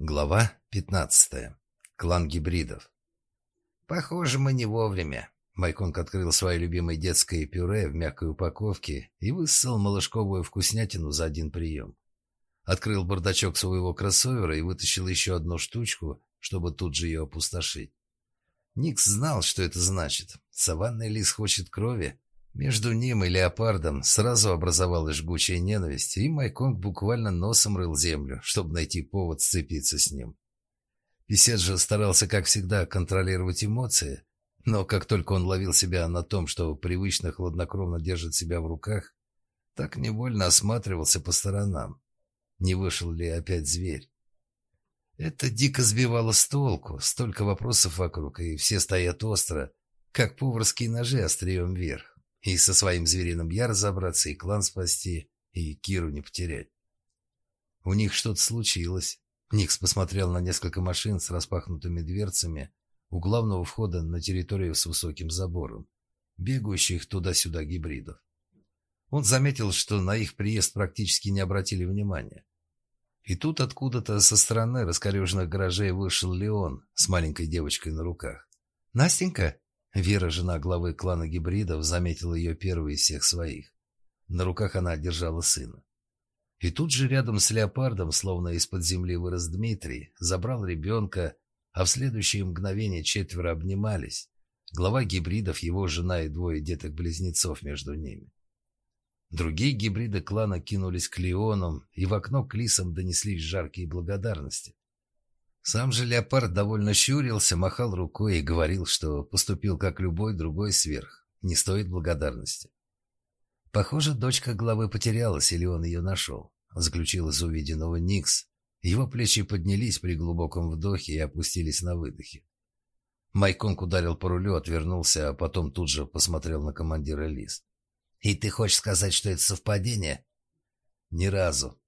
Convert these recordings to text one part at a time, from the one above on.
Глава 15. Клан гибридов. Похоже, мы не вовремя. Майконг открыл свое любимое детское пюре в мягкой упаковке и высосал малышковую вкуснятину за один прием. Открыл бардачок своего кроссовера и вытащил еще одну штучку, чтобы тут же ее опустошить. Никс знал, что это значит. Саванный лис хочет крови, между ним и леопардом сразу образовалась жгучая ненависть, и Майконг буквально носом рыл землю, чтобы найти повод сцепиться с ним. Писец же старался, как всегда, контролировать эмоции, но как только он ловил себя на том, что привычно хладнокровно держит себя в руках, так невольно осматривался по сторонам. Не вышел ли опять зверь? Это дико сбивало с толку, столько вопросов вокруг, и все стоят остро, как поварские ножи острием вверх. И со своим звериным я разобраться, и клан спасти, и Киру не потерять. У них что-то случилось. Никс посмотрел на несколько машин с распахнутыми дверцами у главного входа на территорию с высоким забором, бегающих туда-сюда гибридов. Он заметил, что на их приезд практически не обратили внимания. И тут откуда-то со стороны раскореженных гаражей вышел Леон с маленькой девочкой на руках. «Настенька?» Вера, жена главы клана гибридов, заметила ее первой из всех своих. На руках она держала сына. И тут же рядом с леопардом, словно из-под земли вырос Дмитрий, забрал ребенка, а в следующее мгновение четверо обнимались. Глава гибридов, его жена и двое деток-близнецов между ними. Другие гибриды клана кинулись к Леонам, и в окно к лисам донеслись жаркие благодарности. Сам же леопард довольно щурился, махал рукой и говорил, что поступил как любой другой сверх. Не стоит благодарности. Похоже, дочка главы потерялась, или он ее нашел. Заключил из увиденного Никс. Его плечи поднялись при глубоком вдохе и опустились на выдохе. Майконг ударил по рулю, отвернулся, а потом тут же посмотрел на командира Лис. «И ты хочешь сказать, что это совпадение?» «Ни разу»,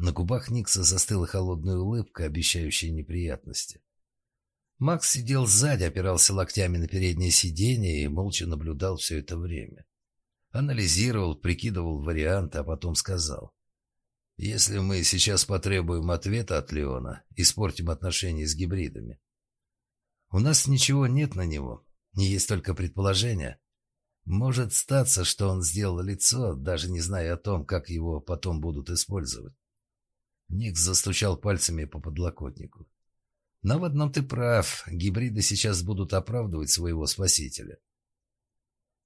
на губах Никса застыла холодная улыбка, обещающая неприятности. Макс сидел сзади, опирался локтями на переднее сиденье и молча наблюдал все это время. Анализировал, прикидывал варианты, а потом сказал. «Если мы сейчас потребуем ответа от Леона, испортим отношения с гибридами. У нас ничего нет на него, не есть только предположения. Может статься, что он сделал лицо, даже не зная о том, как его потом будут использовать. Ник застучал пальцами по подлокотнику. Но в одном ты прав, гибриды сейчас будут оправдывать своего спасителя.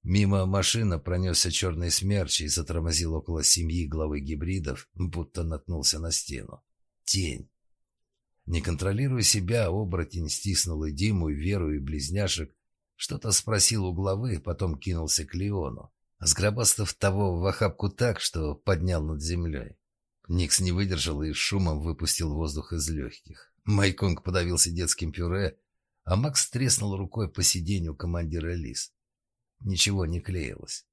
Мимо машина пронесся черный смерч и затормозил около семьи главы гибридов, будто наткнулся на стену. Тень. Не контролируя себя, оборотень стиснул и Диму, и Веру, и близняшек, что-то спросил у главы, потом кинулся к Леону, сгробастав того в охапку так, что поднял над землей. Никс не выдержал и шумом выпустил воздух из легких. Майконг подавился детским пюре, а Макс треснул рукой по сиденью командира Лис. Ничего не клеилось.